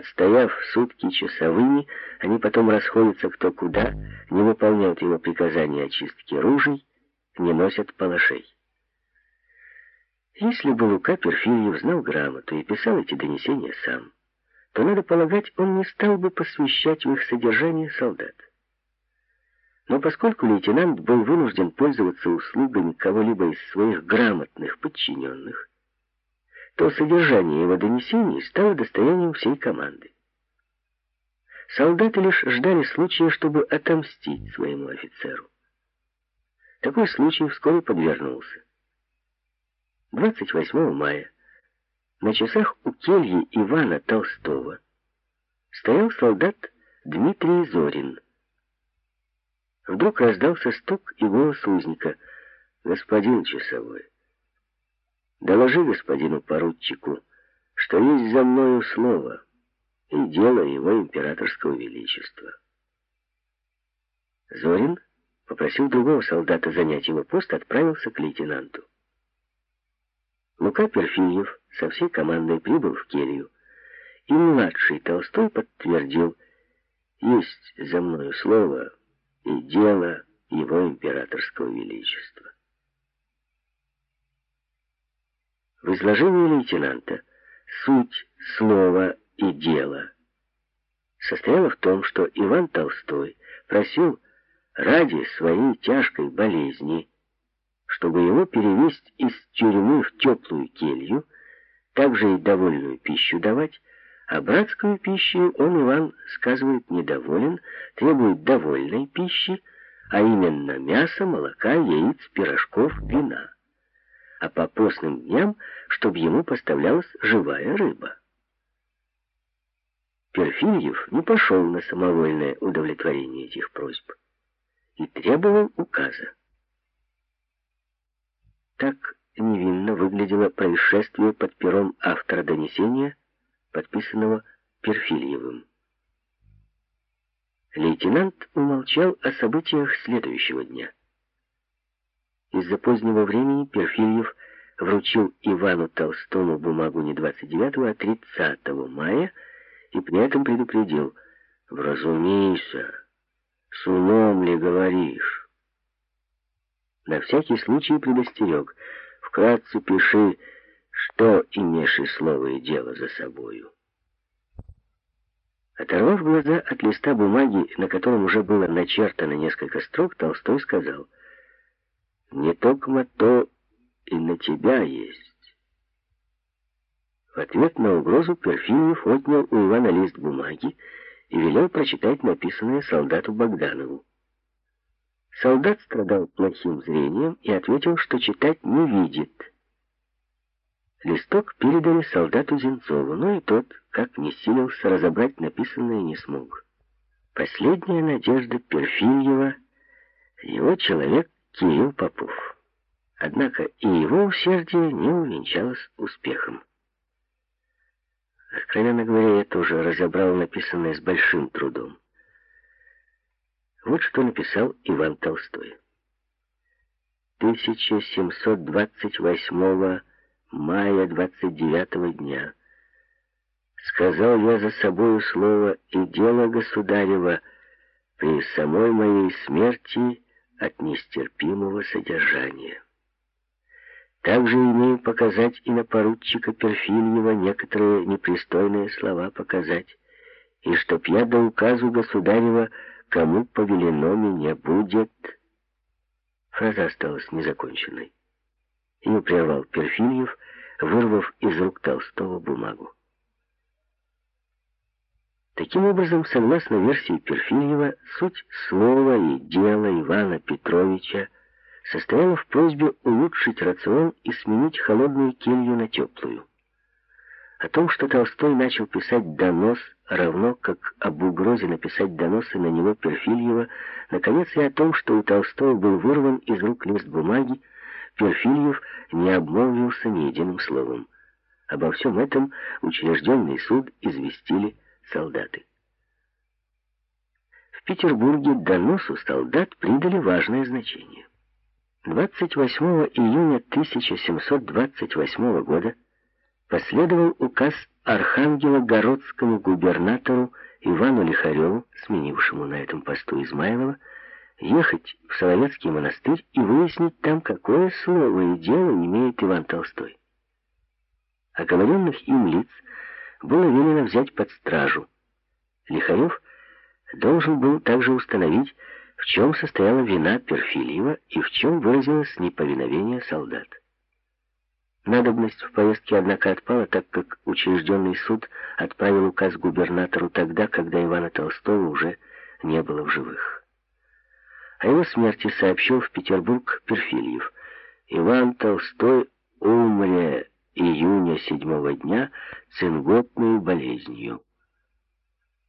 отстояв сутки часовыми, они потом расходятся кто куда, не выполняют его приказания очистки ружей, не носят палашей. Если бы Лука Перфильев знал грамоту и писал эти донесения сам, то, надо полагать, он не стал бы посвящать в их содержание солдат. Но поскольку лейтенант был вынужден пользоваться услугами кого-либо из своих грамотных подчиненных, то содержание его донесений стало достоянием всей команды. Солдаты лишь ждали случая, чтобы отомстить своему офицеру. Такой случай вскоре подвернулся. 28 мая на часах у кельи Ивана Толстого стоял солдат Дмитрий Зорин. Вдруг раздался стук и голос узника. «Господин часовой, доложи господину поручику, что есть за мною слово и дело его императорского величества». Зорин, попросил другого солдата занять его пост, отправился к лейтенанту. Лука Перфильев со всей командой прибыл в келью, и младший Толстой подтвердил, есть за мною слово и дело его императорского величества. В изложении лейтенанта суть слова и дела состояла в том, что Иван Толстой просил ради своей тяжкой болезни чтобы его перевести из тюрьмы в теплую келью, также и довольную пищу давать, а братскую пищу он, Иван, сказывает, недоволен, требует довольной пищи, а именно мяса, молока, яиц, пирожков, вина. А по постным дням, чтобы ему поставлялась живая рыба. Перфильев не пошел на самовольное удовлетворение этих просьб и требовал указа. Так невинно выглядело происшествие под пером автора донесения, подписанного Перфильевым. Лейтенант умолчал о событиях следующего дня. Из-за позднего времени Перфильев вручил Ивану Толстому бумагу не 29, а 30 мая и при этом предупредил «Вразумейся, с умом ли говоришь?» На всякий случай предостерег. Вкратце пиши, что имеешь и слово и дело за собою. Оторвав глаза от листа бумаги, на котором уже было начертано несколько строк, Толстой сказал, «Не только то и на тебя есть». В ответ на угрозу Перфильев отнял у Ивана лист бумаги и велел прочитать написанное солдату Богданову. Солдат страдал плохим зрением и ответил, что читать не видит. Листок передали солдату Зенцову, но и тот, как не силился разобрать написанное, не смог. Последняя надежда Перфильева — его человек Кирилл Попов. Однако и его усердие не увенчалось успехом. Откровенно говоря, я тоже разобрал написанное с большим трудом. Вот что написал Иван Толстой. 1728 мая 29 дня сказал я за собою слово и дело государева при самой моей смерти от нестерпимого содержания. Также имею показать и на поручика Перфильева некоторые непристойные слова показать, и чтоб я до указу государева кому повелено меня будет...» Фраза осталась незаконченной. Ее прервал Перфильев, вырвав из рук Толстого бумагу. Таким образом, согласно версии Перфильева, суть слова и дела Ивана Петровича состояла в просьбе улучшить рацион и сменить холодную келью на теплую. О том, что Толстой начал писать донос, равно как об угрозе написать доносы на него Перфильева, наконец и о том, что у Толстого был вырван из рук лист бумаги, Перфильев не обмолвился ни единым словом. Обо всем этом учрежденный суд известили солдаты. В Петербурге доносу солдат придали важное значение. 28 июня 1728 года последовал указ архангелогородскому губернатору Ивану Лихареву, сменившему на этом посту Измайлова, ехать в Соловецкий монастырь и выяснить там, какое слово и дело имеет Иван Толстой. Оговоренных им лиц было велено взять под стражу. Лихарев должен был также установить, в чем состояла вина Перфильева и в чем выразилось неповиновение солдат. Надобность в поездке, однако, отпала, так как учрежденный суд отправил указ губернатору тогда, когда Ивана Толстого уже не было в живых. О его смерти сообщил в Петербург Перфильев. Иван Толстой умре июня седьмого дня цинготной болезнью.